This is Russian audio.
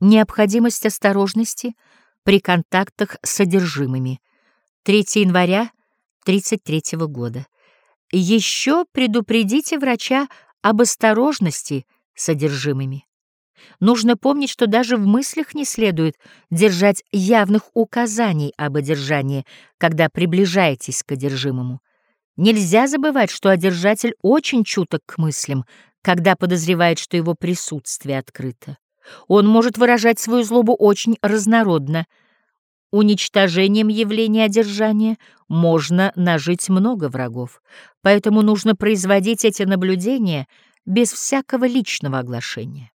Необходимость осторожности при контактах с содержимыми. 3 января 33 года. Еще предупредите врача об осторожности с содержимыми. Нужно помнить, что даже в мыслях не следует держать явных указаний об одержании, когда приближаетесь к одержимому. Нельзя забывать, что одержатель очень чуток к мыслям, когда подозревает, что его присутствие открыто. Он может выражать свою злобу очень разнородно. Уничтожением явления одержания можно нажить много врагов, поэтому нужно производить эти наблюдения без всякого личного оглашения.